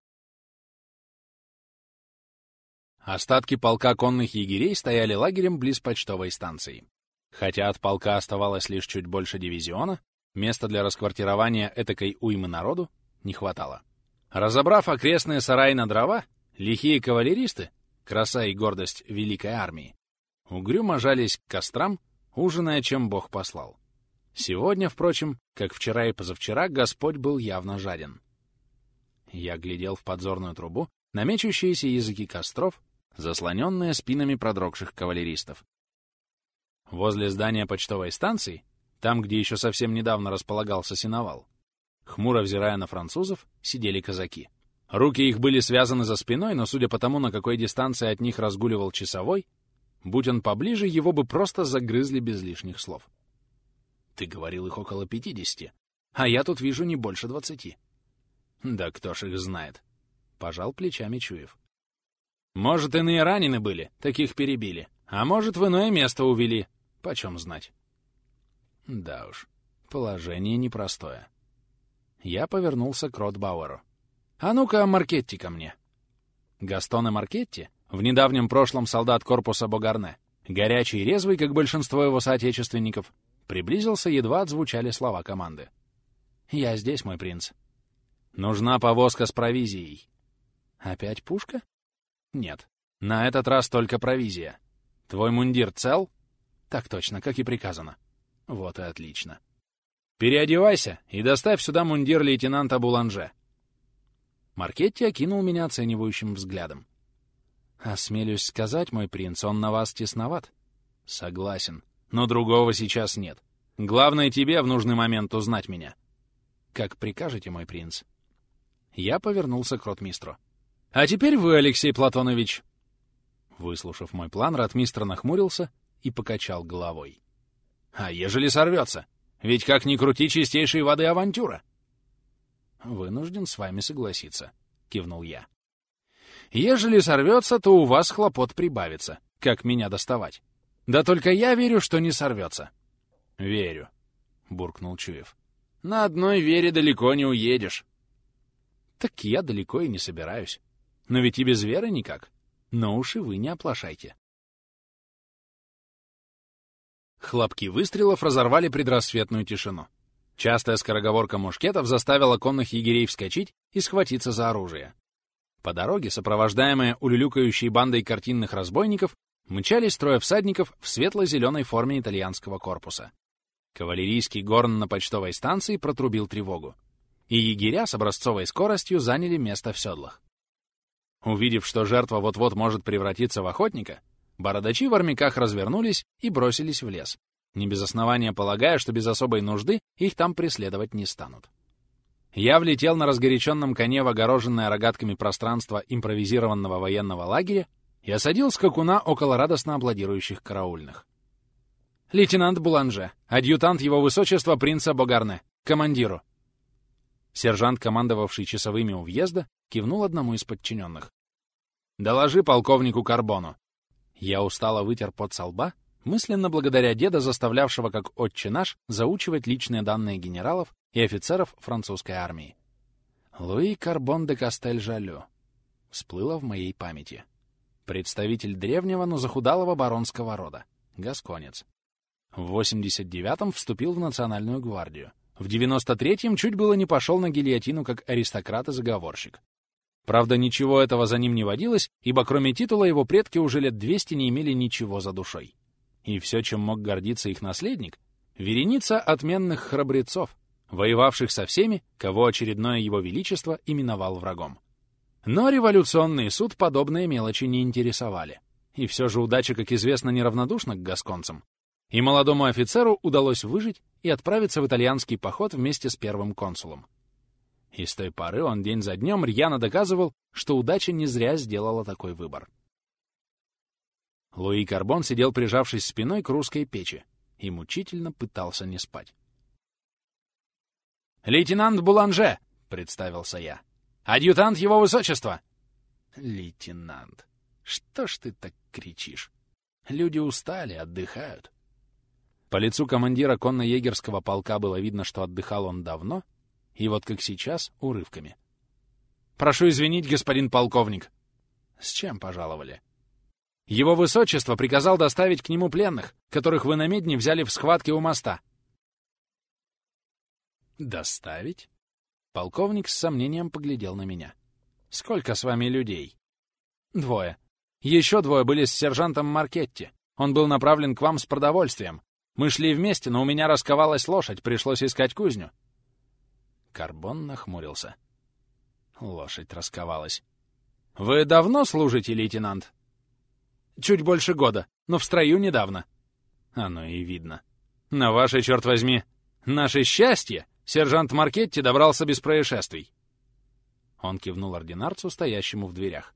Остатки полка конных егерей стояли лагерем близ почтовой станции. Хотя от полка оставалось лишь чуть больше дивизиона, места для расквартирования этакой уймы народу не хватало. Разобрав окрестные сараи на дрова, лихие кавалеристы, краса и гордость великой армии, угрюмо жались к кострам, ужиная, чем Бог послал. Сегодня, впрочем, как вчера и позавчера, Господь был явно жаден. Я глядел в подзорную трубу на мечущиеся языки костров, заслоненные спинами продрогших кавалеристов. Возле здания почтовой станции, там, где еще совсем недавно располагался сеновал, хмуро взирая на французов, сидели казаки. Руки их были связаны за спиной, но судя по тому, на какой дистанции от них разгуливал часовой, будь он поближе, его бы просто загрызли без лишних слов. Ты говорил их около пятидесяти, а я тут вижу не больше двадцати. Да кто ж их знает? Пожал плечами Чуев. Может, иные ранены были, таких перебили. А может, в иное место увели. Почем знать? Да уж, положение непростое. Я повернулся к Ротбауэру. «А ну-ка, Маркетти ко мне!» Гастон и Маркетти, в недавнем прошлом солдат корпуса Богарне, горячий и резвый, как большинство его соотечественников, приблизился, едва отзвучали слова команды. «Я здесь, мой принц. Нужна повозка с провизией». «Опять пушка?» Нет. На этот раз только провизия. Твой мундир цел? Так точно, как и приказано. Вот и отлично. Переодевайся и доставь сюда мундир лейтенанта Буланже. Маркетти окинул меня оценивающим взглядом. «Осмелюсь сказать, мой принц, он на вас тесноват». «Согласен, но другого сейчас нет. Главное тебе в нужный момент узнать меня». «Как прикажете, мой принц». Я повернулся к ротмистру. А теперь вы, Алексей Платонович. Выслушав мой план, ратмистр нахмурился и покачал головой. А ежели сорвется? Ведь как ни крути, чистейшей воды авантюра. Вынужден с вами согласиться, кивнул я. Ежели сорвется, то у вас хлопот прибавится. Как меня доставать? Да только я верю, что не сорвется. Верю, буркнул Чуев. На одной вере далеко не уедешь. Так я далеко и не собираюсь. Но ведь и без веры никак. Но уж и вы не оплошайте. Хлопки выстрелов разорвали предрассветную тишину. Частая скороговорка мушкетов заставила конных егерей вскочить и схватиться за оружие. По дороге, сопровождаемые улюлюкающей бандой картинных разбойников, мчались трое всадников в светло-зеленой форме итальянского корпуса. Кавалерийский горн на почтовой станции протрубил тревогу, и егеря с образцовой скоростью заняли место в седлах. Увидев, что жертва вот-вот может превратиться в охотника, бородачи в армяках развернулись и бросились в лес, не без основания полагая, что без особой нужды их там преследовать не станут. Я влетел на разгоряченном коне в огороженное рогатками пространство импровизированного военного лагеря и осадил скакуна около радостно аплодирующих караульных. «Лейтенант Буланже, адъютант его высочества принца Богарне, командиру!» Сержант, командовавший часовыми у въезда, кивнул одному из подчиненных. «Доложи полковнику Карбону». Я устало вытер пот со лба, мысленно благодаря деда, заставлявшего, как отче наш, заучивать личные данные генералов и офицеров французской армии. Луи Карбон де Кастель-Жалю всплыло в моей памяти. Представитель древнего, но захудалого баронского рода. Гасконец. В 89-м вступил в Национальную гвардию. В 93-м чуть было не пошел на гильотину как аристократ и заговорщик. Правда, ничего этого за ним не водилось, ибо кроме титула его предки уже лет 200 не имели ничего за душой. И все, чем мог гордиться их наследник, вереница отменных храбрецов, воевавших со всеми, кого очередное его величество именовал врагом. Но революционный суд подобные мелочи не интересовали. И все же удача, как известно, неравнодушна к гасконцам. И молодому офицеру удалось выжить и отправиться в итальянский поход вместе с первым консулом. И с той поры он день за днем рьяно доказывал, что удача не зря сделала такой выбор. Луи Карбон сидел, прижавшись спиной к русской печи, и мучительно пытался не спать. «Лейтенант Буланже!» — представился я. «Адъютант его высочества!» «Лейтенант, что ж ты так кричишь? Люди устали, отдыхают». По лицу командира конно-егерского полка было видно, что отдыхал он давно, и вот как сейчас, урывками. «Прошу извинить, господин полковник». «С чем пожаловали?» «Его высочество приказал доставить к нему пленных, которых вы на медне взяли в схватке у моста». «Доставить?» Полковник с сомнением поглядел на меня. «Сколько с вами людей?» «Двое. Еще двое были с сержантом Маркетти. Он был направлен к вам с продовольствием. Мы шли вместе, но у меня расковалась лошадь, пришлось искать кузню». Карбон нахмурился. Лошадь расковалась. «Вы давно служите, лейтенант?» «Чуть больше года, но в строю недавно». «Оно и видно. На ваше, черт возьми, наше счастье, сержант Маркетти добрался без происшествий». Он кивнул ординарцу, стоящему в дверях.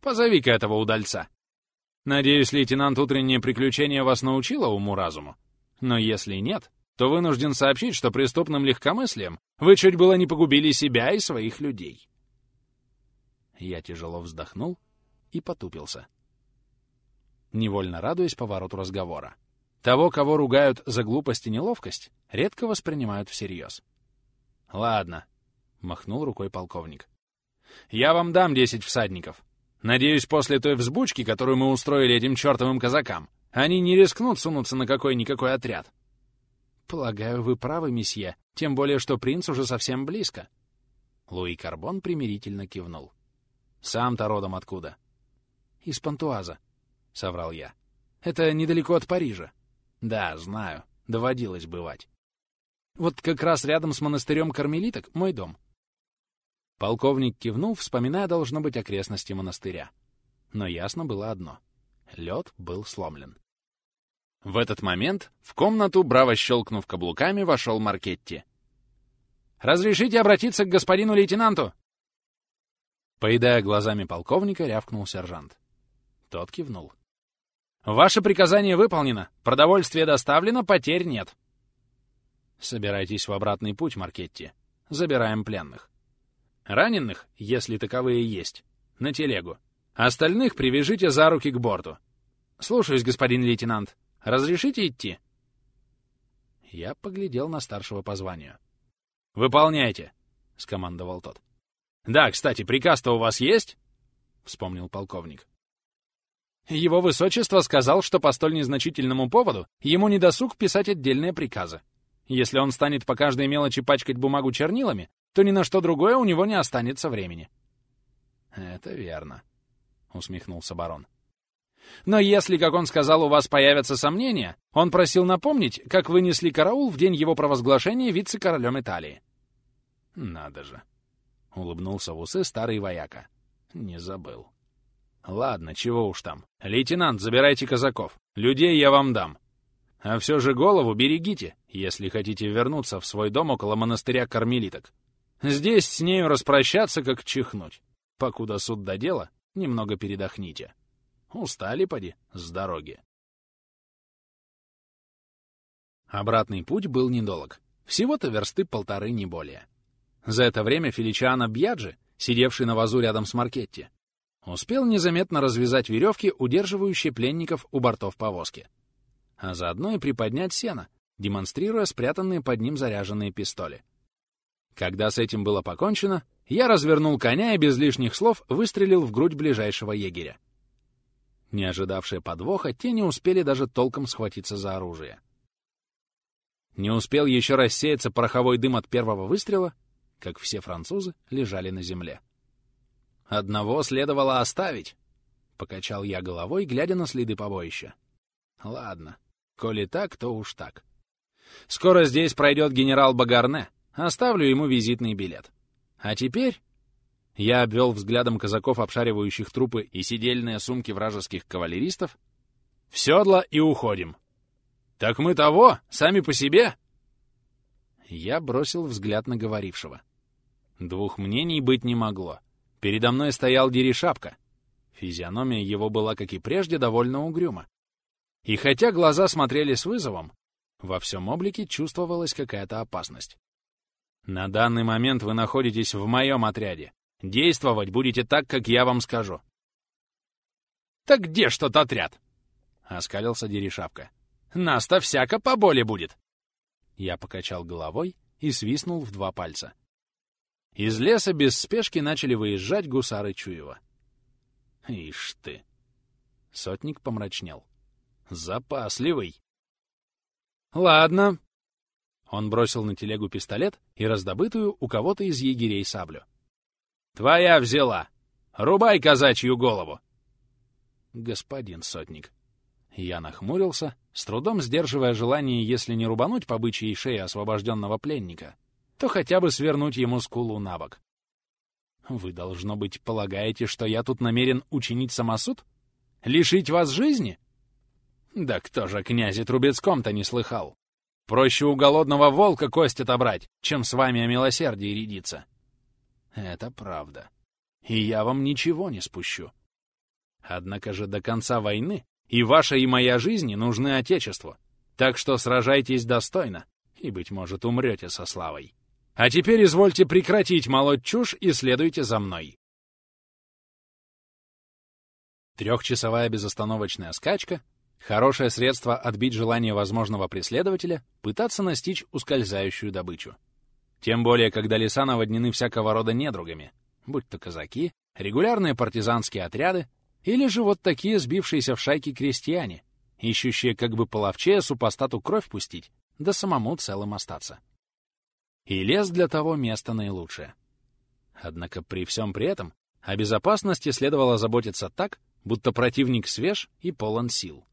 «Позови-ка этого удальца». Надеюсь, лейтенант, утреннее приключение вас научило уму-разуму? Но если нет, то вынужден сообщить, что преступным легкомыслием вы чуть было не погубили себя и своих людей. Я тяжело вздохнул и потупился. Невольно радуясь повороту разговора. Того, кого ругают за глупость и неловкость, редко воспринимают всерьез. «Ладно», — махнул рукой полковник. «Я вам дам десять всадников. Надеюсь, после той взбучки, которую мы устроили этим чертовым казакам, они не рискнут сунуться на какой-никакой отряд. Полагаю, вы правы, месье, тем более, что принц уже совсем близко. Луи Карбон примирительно кивнул. Сам-то родом откуда? Из Пантуаза, — соврал я. Это недалеко от Парижа. Да, знаю, доводилось бывать. Вот как раз рядом с монастырем кармелиток мой дом. Полковник кивнул, вспоминая, должно быть, окрестности монастыря. Но ясно было одно — лед был сломлен. В этот момент в комнату, браво щелкнув каблуками, вошел Маркетти. «Разрешите обратиться к господину лейтенанту?» Поедая глазами полковника, рявкнул сержант. Тот кивнул. «Ваше приказание выполнено. Продовольствие доставлено, потерь нет». «Собирайтесь в обратный путь, Маркетти. Забираем пленных». Раненых, если таковые есть, на телегу. Остальных привяжите за руки к борту. Слушаюсь, господин лейтенант. Разрешите идти? Я поглядел на старшего по званию. «Выполняйте», — скомандовал тот. «Да, кстати, приказ-то у вас есть?» — вспомнил полковник. Его высочество сказал, что по столь незначительному поводу ему не досуг писать отдельные приказы. Если он станет по каждой мелочи пачкать бумагу чернилами, то ни на что другое у него не останется времени. Это верно, — усмехнулся барон. Но если, как он сказал, у вас появятся сомнения, он просил напомнить, как вы несли караул в день его провозглашения вице-королем Италии. Надо же. Улыбнулся в усы старый вояка. Не забыл. Ладно, чего уж там. Лейтенант, забирайте казаков. Людей я вам дам. А все же голову берегите, если хотите вернуться в свой дом около монастыря кармелиток. Здесь с нею распрощаться, как чихнуть. Покуда суд до дела, немного передохните. Устали, поди, с дороги. Обратный путь был недолг. Всего-то версты полторы, не более. За это время Феличиано Бьяджи, сидевший на вазу рядом с Маркетти, успел незаметно развязать веревки, удерживающие пленников у бортов повозки, а заодно и приподнять сено, демонстрируя спрятанные под ним заряженные пистоли. Когда с этим было покончено, я развернул коня и без лишних слов выстрелил в грудь ближайшего егеря. Не ожидавшие подвоха, те не успели даже толком схватиться за оружие. Не успел еще рассеяться пороховой дым от первого выстрела, как все французы лежали на земле. «Одного следовало оставить», — покачал я головой, глядя на следы побоища. «Ладно, коли так, то уж так. Скоро здесь пройдет генерал Багарне, оставлю ему визитный билет. А теперь я обвел взглядом казаков, обшаривающих трупы и сидельные сумки вражеских кавалеристов. «В седло и уходим!» «Так мы того, сами по себе!» Я бросил взгляд на говорившего. Двух мнений быть не могло. Передо мной стоял Деришапка. Физиономия его была, как и прежде, довольно угрюма. И хотя глаза смотрели с вызовом, во всем облике чувствовалась какая-то опасность. «На данный момент вы находитесь в моем отряде. Действовать будете так, как я вам скажу. «Так где ж тот отряд?» — оскалился Деришапка. «Нас-то всяко поболе будет!» Я покачал головой и свистнул в два пальца. Из леса без спешки начали выезжать гусары Чуева. «Ишь ты!» Сотник помрачнел. «Запасливый!» «Ладно!» Он бросил на телегу пистолет и раздобытую у кого-то из егерей саблю. «Твоя взяла! Рубай казачью голову!» «Господин сотник». Я нахмурился, с трудом сдерживая желание, если не рубануть по бычьей шее освобожденного пленника, то хотя бы свернуть ему скулу на бок. «Вы, должно быть, полагаете, что я тут намерен учинить самосуд? Лишить вас жизни?» «Да кто же князе Трубецком-то не слыхал? Проще у голодного волка кость отобрать, чем с вами о милосердии рядиться». Это правда. И я вам ничего не спущу. Однако же до конца войны и ваша, и моя жизни нужны Отечеству. Так что сражайтесь достойно, и, быть может, умрете со славой. А теперь извольте прекратить молоть чушь и следуйте за мной. Трехчасовая безостановочная скачка — хорошее средство отбить желание возможного преследователя пытаться настичь ускользающую добычу. Тем более, когда леса наводнены всякого рода недругами, будь то казаки, регулярные партизанские отряды или же вот такие сбившиеся в шайки крестьяне, ищущие как бы половчее супостату кровь пустить, да самому целым остаться. И лес для того место наилучшее. Однако при всем при этом о безопасности следовало заботиться так, будто противник свеж и полон сил.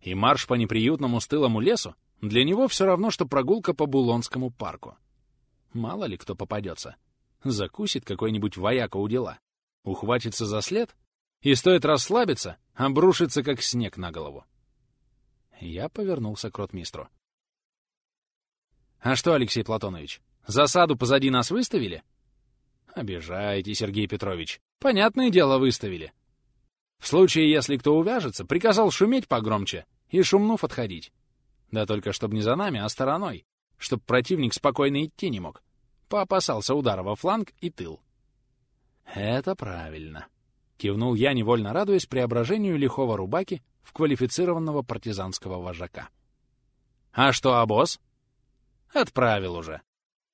И марш по неприютному стылому лесу для него все равно, что прогулка по Булонскому парку. Мало ли кто попадется. Закусит какой-нибудь вояка у дела. Ухватится за след, и стоит расслабиться, обрушится, как снег на голову. Я повернулся к ротмистру. «А что, Алексей Платонович, засаду позади нас выставили?» «Обижаете, Сергей Петрович. Понятное дело, выставили. В случае, если кто увяжется, приказал шуметь погромче и шумнув отходить. Да только чтоб не за нами, а стороной, чтоб противник спокойно идти не мог. Поопасался удара во фланг и тыл. «Это правильно», — кивнул я, невольно радуясь преображению лихого рубаки в квалифицированного партизанского вожака. «А что, обоз?» «Отправил уже.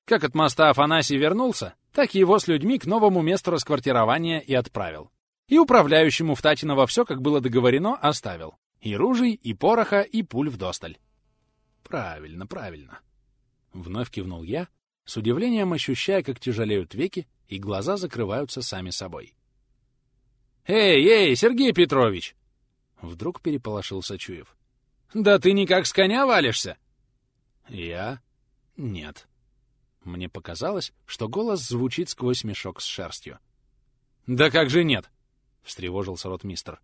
Как от моста Афанасий вернулся, так его с людьми к новому месту расквартирования и отправил. И управляющему в Татиново все, как было договорено, оставил. И ружей, и пороха, и пуль вдосталь. «Правильно, правильно», Вновь кивнул я, с удивлением ощущая, как тяжелеют веки, и глаза закрываются сами собой. Эй, эй, Сергей Петрович!» Вдруг переполошился Чуев. «Да ты никак с коня валишься!» «Я? Нет». Мне показалось, что голос звучит сквозь мешок с шерстью. «Да как же нет?» — встревожился ротмистр.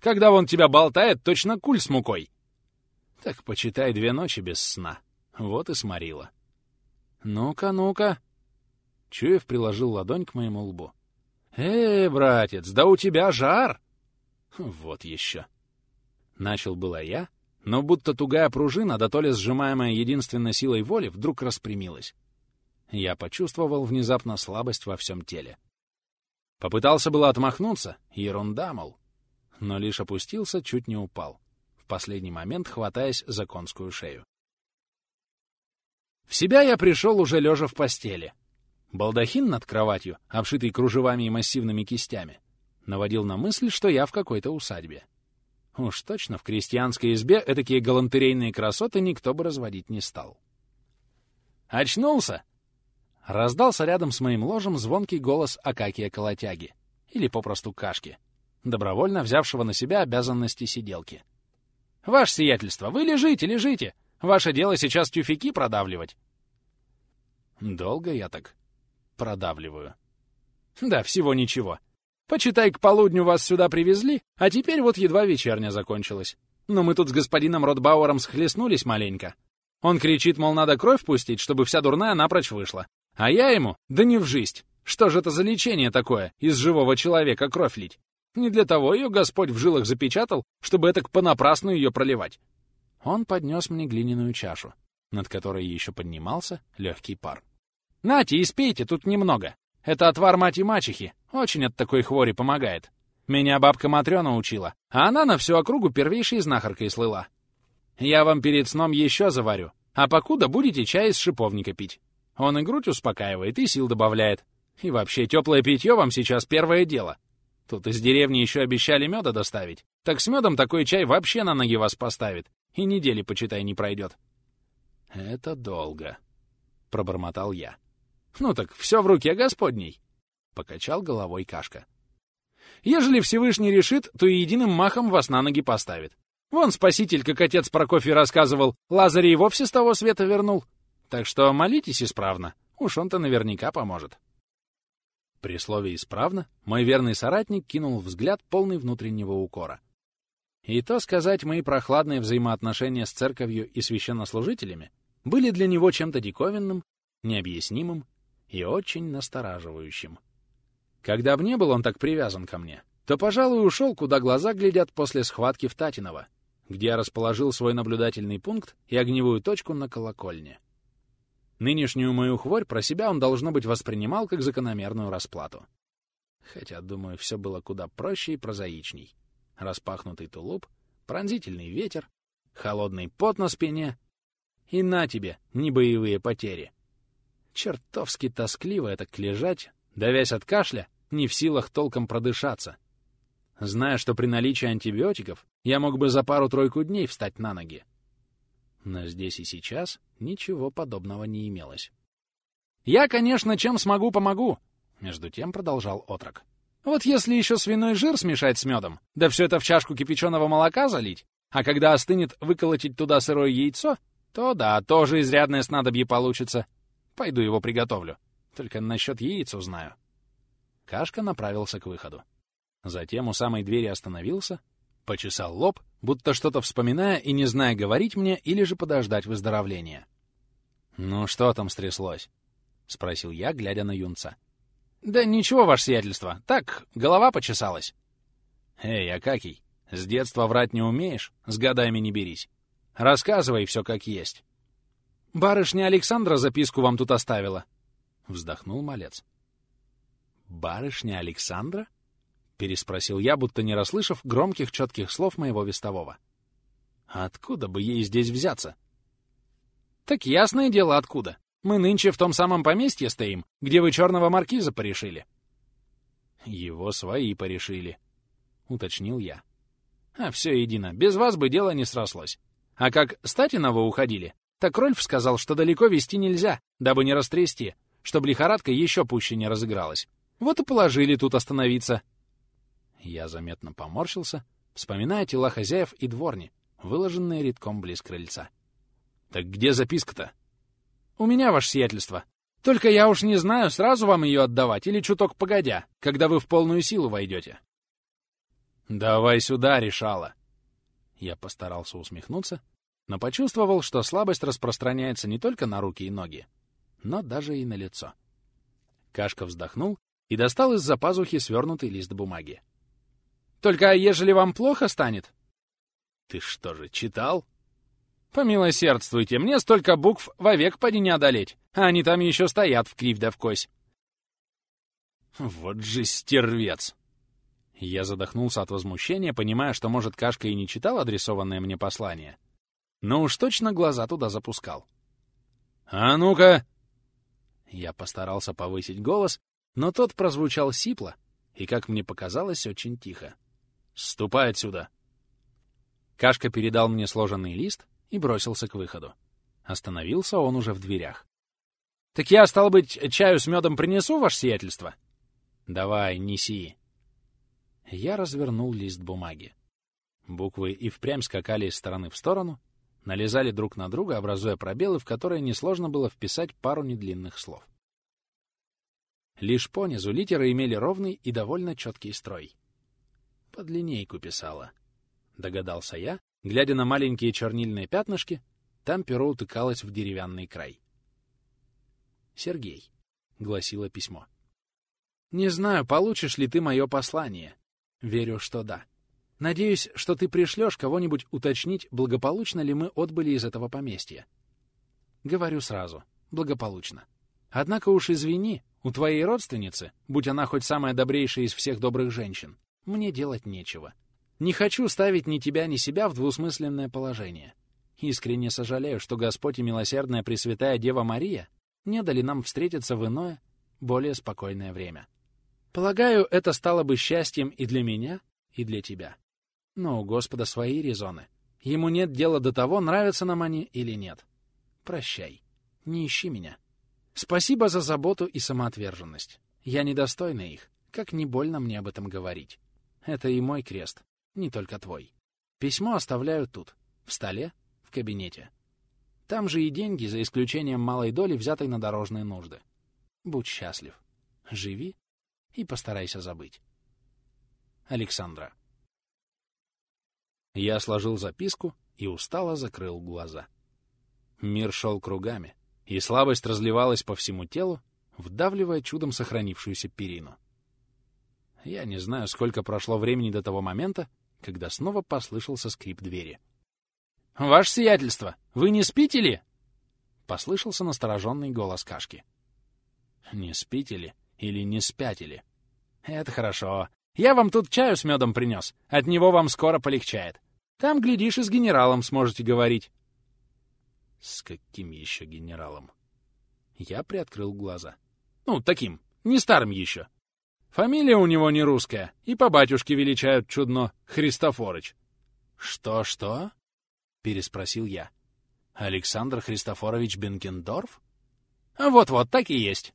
«Когда он тебя болтает, точно куль с мукой!» «Так почитай две ночи без сна. Вот и сморила». «Ну-ка, ну-ка!» Чуев приложил ладонь к моему лбу. «Э, братец, да у тебя жар!» «Вот еще!» Начал было я, но будто тугая пружина, да то ли сжимаемая единственной силой воли, вдруг распрямилась. Я почувствовал внезапно слабость во всем теле. Попытался было отмахнуться, ерунда, мол, но лишь опустился, чуть не упал, в последний момент хватаясь за конскую шею. В себя я пришел уже лежа в постели. Балдахин над кроватью, обшитый кружевами и массивными кистями, наводил на мысль, что я в какой-то усадьбе. Уж точно в крестьянской избе этакие галантерейные красоты никто бы разводить не стал. «Очнулся!» Раздался рядом с моим ложем звонкий голос Акакия Колотяги, или попросту Кашки, добровольно взявшего на себя обязанности сиделки. «Ваше сиятельство, вы лежите, лежите! Ваше дело сейчас тюфяки продавливать!» «Долго я так продавливаю?» «Да, всего ничего. Почитай, к полудню вас сюда привезли, а теперь вот едва вечерня закончилась. Но мы тут с господином Ротбауэром схлестнулись маленько. Он кричит, мол, надо кровь пустить, чтобы вся дурная напрочь вышла. А я ему, да не в жизнь. Что же это за лечение такое, из живого человека кровь лить? Не для того ее Господь в жилах запечатал, чтобы это понапрасну ее проливать. Он поднес мне глиняную чашу, над которой еще поднимался легкий пар. «Нате, испейте, тут немного. Это отвар мать и мачехи. Очень от такой хвори помогает. Меня бабка Матрёна учила, а она на всю округу первейшей знахаркой слыла. Я вам перед сном еще заварю, а покуда будете чай из шиповника пить. Он и грудь успокаивает, и сил добавляет. И вообще, теплое питье вам сейчас первое дело. Тут из деревни еще обещали меда доставить. Так с медом такой чай вообще на ноги вас поставит. И недели, почитай, не пройдет. «Это долго», — пробормотал я. «Ну так все в руке Господней», — покачал головой Кашка. «Ежели Всевышний решит, то и единым махом вас на ноги поставит. Вон спаситель, как отец Прокофий рассказывал, Лазаря и вовсе с того света вернул. Так что молитесь исправно, уж он-то наверняка поможет». При слове «исправно» мой верный соратник кинул взгляд, полный внутреннего укора. И то сказать, мои прохладные взаимоотношения с церковью и священнослужителями были для него чем-то диковинным, необъяснимым и очень настораживающим. Когда бы не был он так привязан ко мне, то, пожалуй, ушел, куда глаза глядят после схватки в Татиново, где я расположил свой наблюдательный пункт и огневую точку на колокольне. Нынешнюю мою хворь про себя он, должно быть, воспринимал как закономерную расплату. Хотя, думаю, все было куда проще и прозаичней. Распахнутый тулуп, пронзительный ветер, холодный пот на спине и на тебе, не боевые потери. Чертовски тоскливо это лежать, давясь от кашля, не в силах толком продышаться. Зная, что при наличии антибиотиков я мог бы за пару-тройку дней встать на ноги. Но здесь и сейчас ничего подобного не имелось. «Я, конечно, чем смогу, помогу!» Между тем продолжал отрок. «Вот если еще свиной жир смешать с медом, да все это в чашку кипяченого молока залить, а когда остынет, выколотить туда сырое яйцо, то да, тоже изрядное снадобье получится. Пойду его приготовлю. Только насчет яиц узнаю. Кашка направился к выходу. Затем у самой двери остановился, почесал лоб, будто что-то вспоминая и не зная, говорить мне или же подождать выздоровления. «Ну что там стряслось?» — спросил я, глядя на юнца. «Да ничего, ваше сиятельство. Так, голова почесалась». «Эй, Акакий, с детства врать не умеешь, с годами не берись. Рассказывай все как есть». «Барышня Александра записку вам тут оставила», — вздохнул малец. «Барышня Александра?» — переспросил я, будто не расслышав громких четких слов моего вестового. «Откуда бы ей здесь взяться?» «Так ясное дело, откуда. Мы нынче в том самом поместье стоим, где вы черного маркиза порешили». «Его свои порешили», — уточнил я. «А все едино, без вас бы дело не срослось. А как Статинова уходили, так Рольф сказал, что далеко вести нельзя, дабы не растрясти, чтобы лихорадка еще пуще не разыгралась. Вот и положили тут остановиться. Я заметно поморщился, вспоминая тела хозяев и дворни, выложенные редком близ крыльца. «Так где записка-то?» «У меня, ваше сиятельство. Только я уж не знаю, сразу вам ее отдавать или чуток погодя, когда вы в полную силу войдете». «Давай сюда, решала!» Я постарался усмехнуться, но почувствовал, что слабость распространяется не только на руки и ноги, но даже и на лицо. Кашка вздохнул и достал из-за пазухи свернутый лист бумаги. «Только ежели вам плохо станет...» «Ты что же, читал?» «Помилосердствуйте, мне столько букв вовек поди не одолеть, а они там еще стоят в кривь да в кось». «Вот же стервец!» Я задохнулся от возмущения, понимая, что, может, Кашка и не читал адресованное мне послание, но уж точно глаза туда запускал. «А ну-ка!» Я постарался повысить голос, но тот прозвучал сипло и, как мне показалось, очень тихо. «Ступай отсюда!» Кашка передал мне сложенный лист и бросился к выходу. Остановился он уже в дверях. «Так я, стал быть, чаю с медом принесу, ваше сиятельство?» «Давай, неси!» Я развернул лист бумаги. Буквы и впрямь скакали из стороны в сторону, налезали друг на друга, образуя пробелы, в которые несложно было вписать пару недлинных слов. Лишь понизу литеры имели ровный и довольно четкий строй. «Под линейку писала», — догадался я, глядя на маленькие чернильные пятнышки, там перо утыкалось в деревянный край. «Сергей», — гласило письмо. «Не знаю, получишь ли ты мое послание, Верю, что да. Надеюсь, что ты пришлешь кого-нибудь уточнить, благополучно ли мы отбыли из этого поместья. Говорю сразу. Благополучно. Однако уж извини, у твоей родственницы, будь она хоть самая добрейшая из всех добрых женщин, мне делать нечего. Не хочу ставить ни тебя, ни себя в двусмысленное положение. Искренне сожалею, что Господь и милосердная Пресвятая Дева Мария не дали нам встретиться в иное, более спокойное время. Полагаю, это стало бы счастьем и для меня, и для тебя. Но у Господа свои резоны. Ему нет дела до того, нравятся нам они или нет. Прощай. Не ищи меня. Спасибо за заботу и самоотверженность. Я недостойна их, как не больно мне об этом говорить. Это и мой крест, не только твой. Письмо оставляю тут, в столе, в кабинете. Там же и деньги, за исключением малой доли, взятой на дорожные нужды. Будь счастлив. Живи и постарайся забыть. Александра. Я сложил записку и устало закрыл глаза. Мир шел кругами, и слабость разливалась по всему телу, вдавливая чудом сохранившуюся перину. Я не знаю, сколько прошло времени до того момента, когда снова послышался скрип двери. «Ваше сиятельство, вы не спите ли?» — послышался настороженный голос Кашки. «Не спите ли?» Или не спятили. Это хорошо. Я вам тут чаю с медом принес. От него вам скоро полегчает. Там, глядишь, и с генералом сможете говорить. С каким еще генералом? Я приоткрыл глаза. Ну, таким, не старым еще. Фамилия у него не русская, и по батюшке величают чудно Христофорыч. Что-что? Переспросил я. Александр Христофорович Бенкендорф? Вот-вот, так и есть.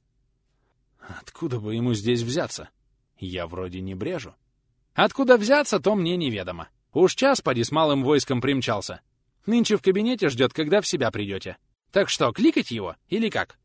Откуда бы ему здесь взяться? Я вроде не брежу. Откуда взяться, то мне неведомо. Уж час поди с малым войском примчался. Нынче в кабинете ждет, когда в себя придете. Так что, кликать его или как?